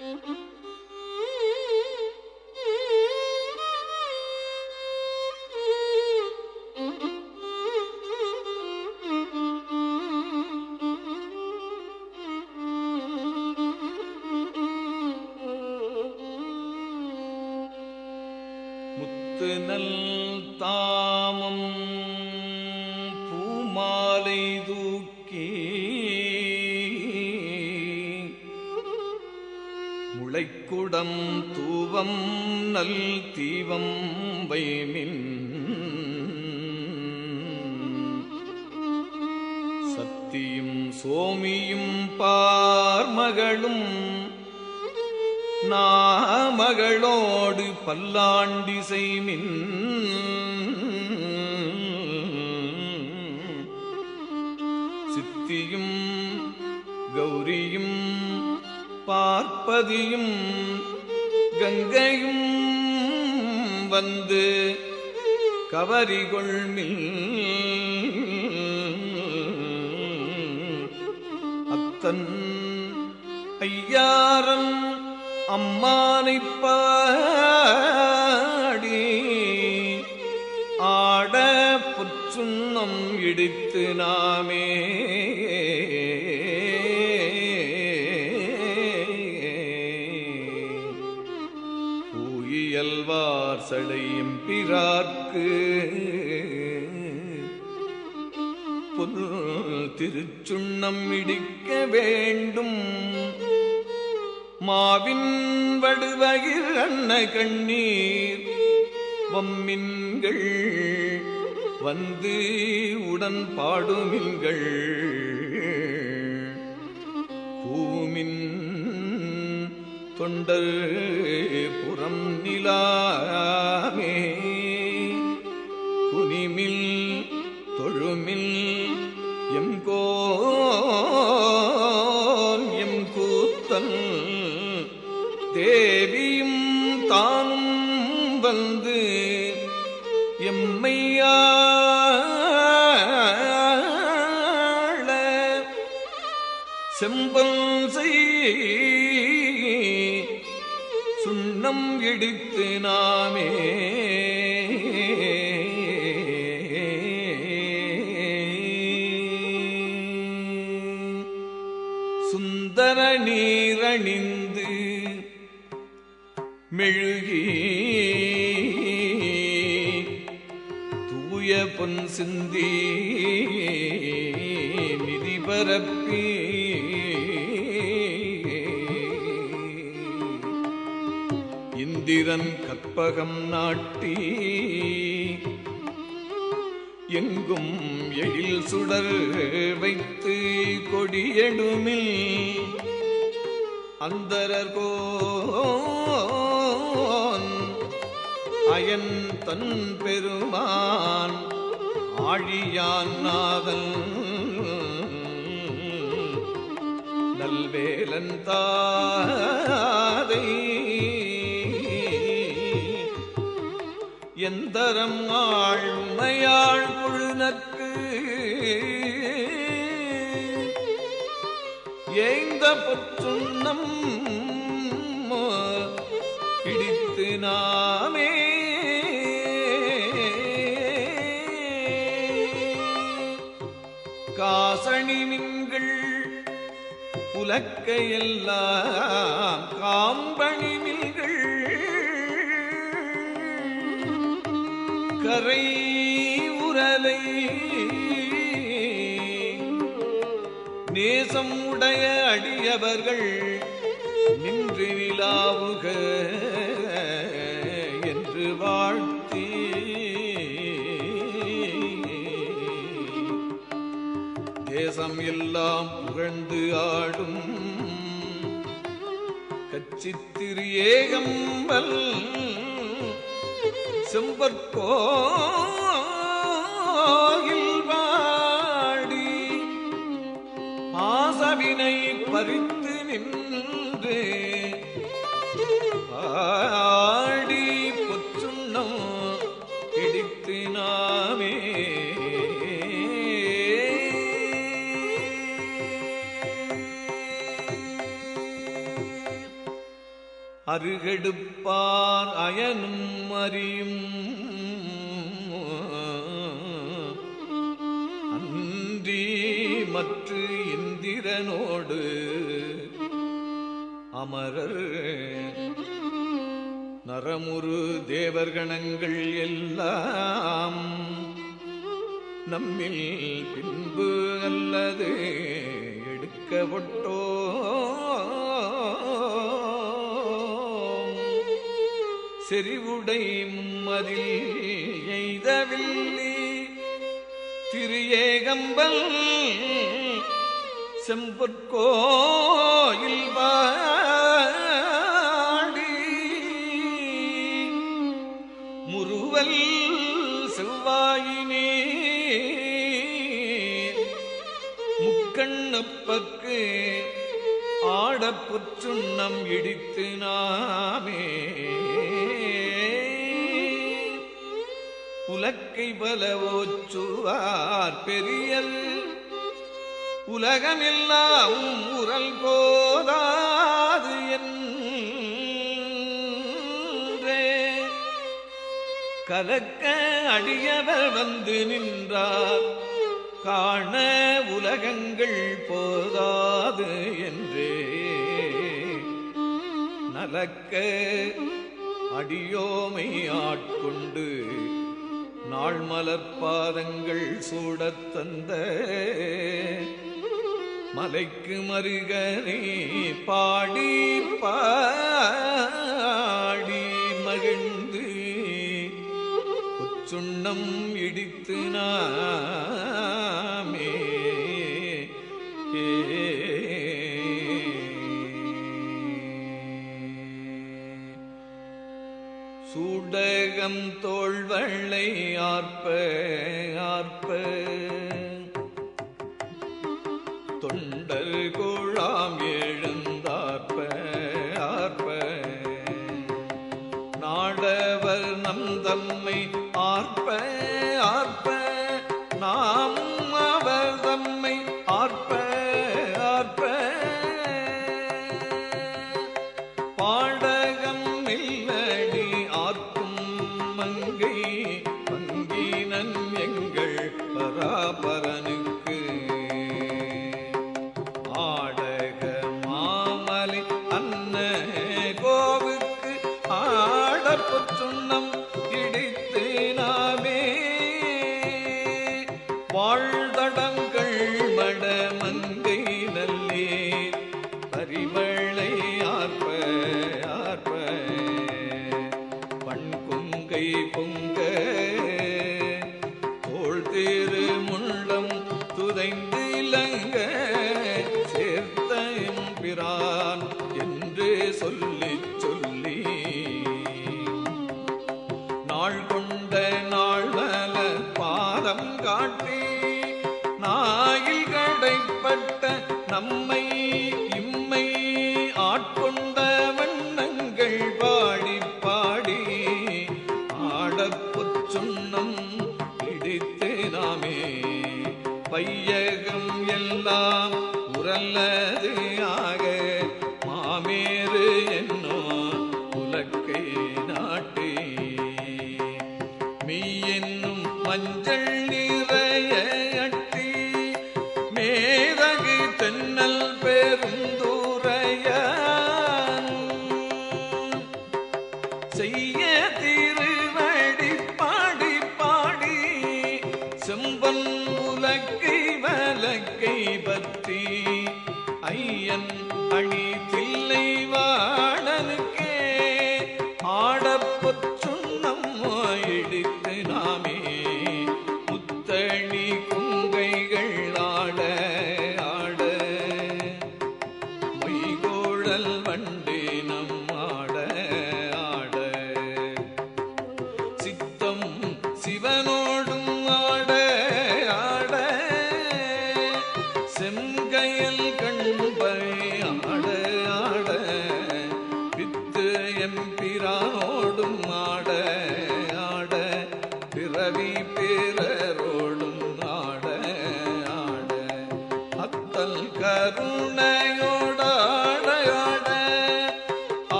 Mm-hmm. தீவம் மின் சத்தியும் சோமியும் பார்மகளும் நாமகளோடு பல்லாண்டிசை மின் சித்தியும் கௌரியும் பார்ப்பதியும் கங்கையும் வந்து கவரிகொள்மில் அத்தன் ஐயாரன் அம்மானைப் பாடி ஆட புற்றுண்ணம் இடித்து நாமே சடையும் பிறார்க்கு திருச்சுண்ணம் இடிக்க வேண்டும். மாவின் வடுவகிர் அன்ன கண்ணீர் வம்மின்கள் வந்து உடன் பாடுமின்கள். பூமின் தொண்டர் புறம் நிலாமே தொழுமில் எம் கோன் எம் கூத்தன் தேவியும் தானும் வந்து எம்மையா செம்பல் செய் சுண்ணம் எடுத்து நாமே இந்திரன் கற்பகம் நாட்டி எங்கும் எழில் சுடர் வைத்து கொடியெடுமில் அந்தரர்கோன் அயன் தன் பெருமான் ஆழியான் நாதல் நல்வேலன் தாதை எந்தரம் ஆழ்மையாள் குழுனக்கு ஏய்ந்த பொற்றுண்ணம் பிடித்து நாமே. காசணி மின்கள் புலக்கையெல்லாம் காம்பணி கரை உரலை. நேசம் உடைய அடியவர்கள் நின்று விழாவுக என்று வாழ்த்தி. தேசம் எல்லாம் புகழ்ந்து ஆடும் கச்சித்திரு ஏகம்பல் செம்பற்கோயில் வாடி பாசவினை பறித்து நின்று. ஆடி பொச்சுண்ணம் பிடித்து நாமே. அருகெடுப்பார் அயனும் அறியும் சுடர்கணங்கள் எல்லாம் நம்மில் பின்பு அல்லது எடுக்கப்பட்டோ செறிவுடை மும்மதில் எய்தவில்லை. திரு ஏகம்பல் செம்பற்கோயில் பா ஆடப்புற்றுண்ணம் இடித்து நாமே. உலக்கை பல ஓச்சுவார் பெரியல் உலகமெல்லாம் உரல் போதாது என்றே. கலக்க அடியவர் வந்து நின்றார் காண உலகங்கள் போதாது என்றே. நலக்க அடியோமை ஆட்கொண்டு நாள் மலர்பாதங்கள் சூடத் தந்த மலைக்கு மருகனை பாடி பாடி மகிழ்ந்து சுண்ணம் இடித்து நான் தீரம் தோள்வள்ளை ஆர்ப்ப ನಮ್ಮ செய்ய தீரு.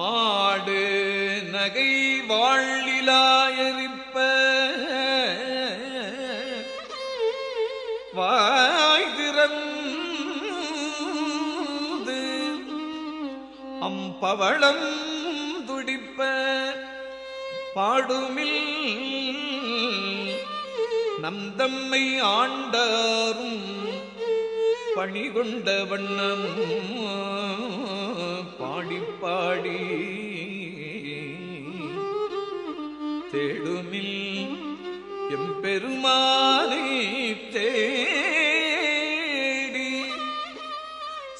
மாடு நகை வாழிலாயரிப்ப வாய்திறந்து அம்பவளம் துடிப்ப. பாடுமில் நந்தம்மை ஆண்டாரும் பணிகொண்ட வண்ணமும் பாடி தேடுமில் எம்பெருமானே தேடி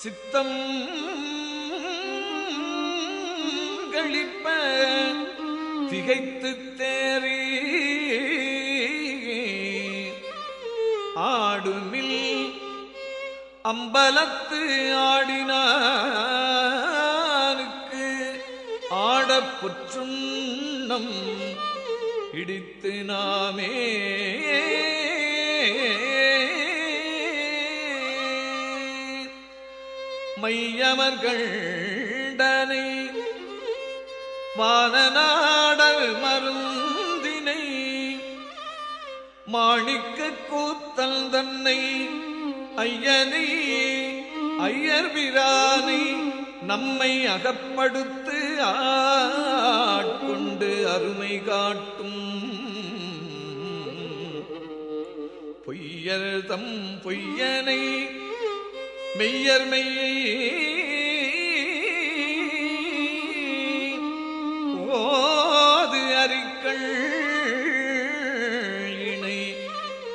சித்தம் கழிப்ப திகைத்து தேறி ஆடுமில் அம்பலத்து ஆடினார். புற்றுண்ணம் இடித்து நாமே. மையமர்கள்டனை வானநாடல் மருந்தினை மாணிக்க கூத்தல் தன்னை ஐயனை ஐயர் பிரானை நம்மை அகப்படுத்து ஆ ஆட்கொண்டு அருமை காட்டும். பொய்யர் தம் பொய்யனை மெய்யர் மெய்யை ஓது அறிக்கள் இணை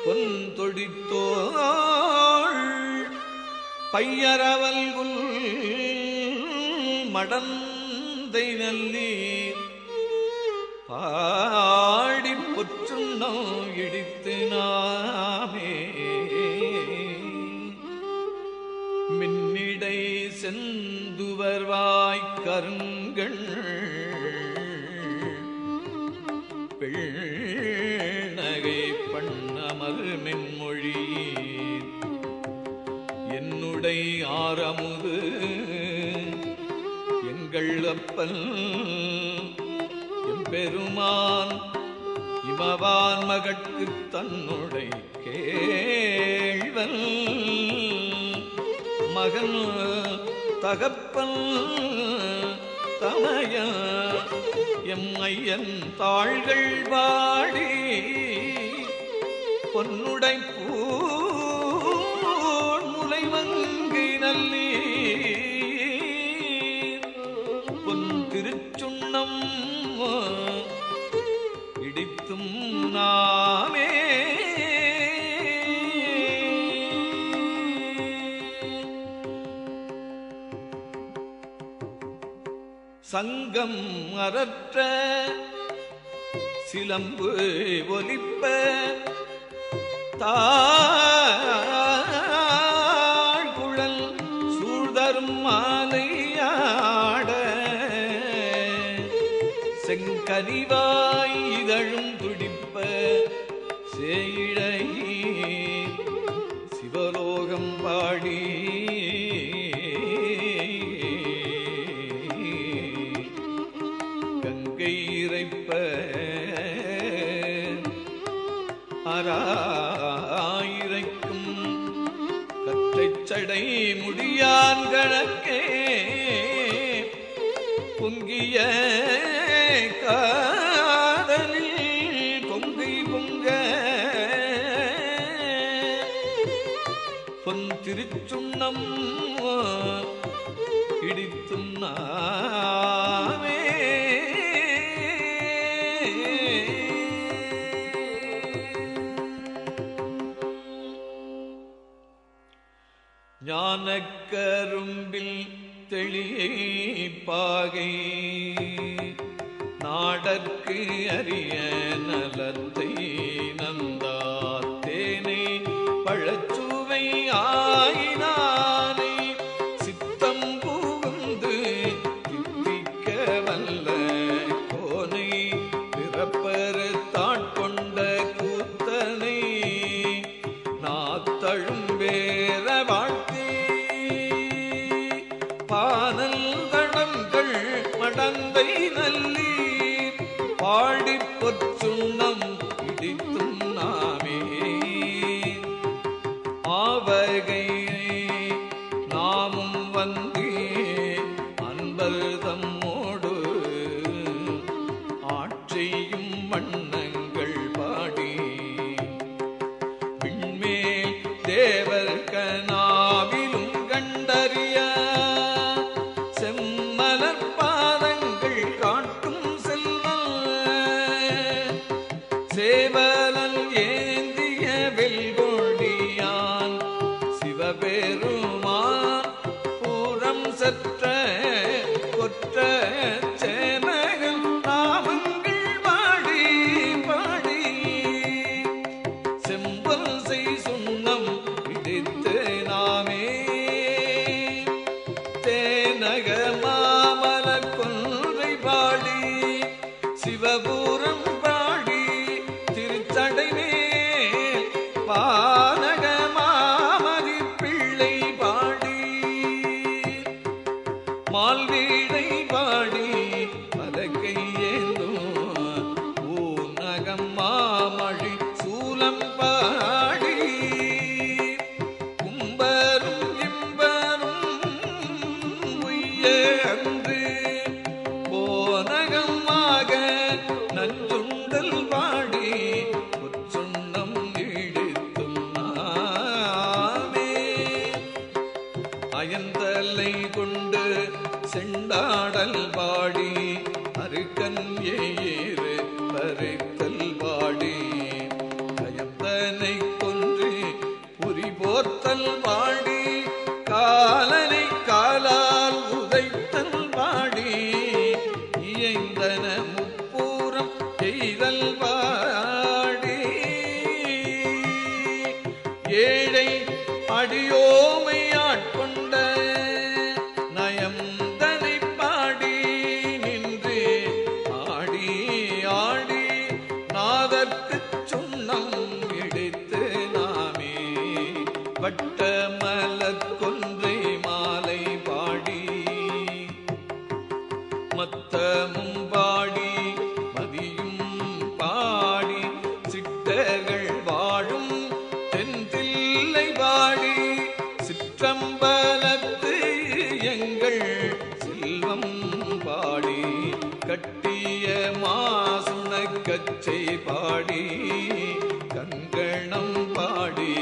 பொன் தொடித்தோள். பையரவல்குல் மடந்தை நல்லீர் ஆரமுது எங்கள் அப்பல் எம்பெருமான் இமவான் மகட்கு தன்னுடை கேழ்வன் மகன் தகப்பன் தமய எம் ஐயன் தாள்கள் வாடி. பொன்னுடை திருச்சுண்ணம் இடித்தும் நாமே. சங்கம் அறற்ற சிலம்பு ஒலிப்ப தா செங்கனிவாய் இதழும் துடிப்ப சேயிழை 啊。ਕਨਾ பாடி கங்கணம் பாடி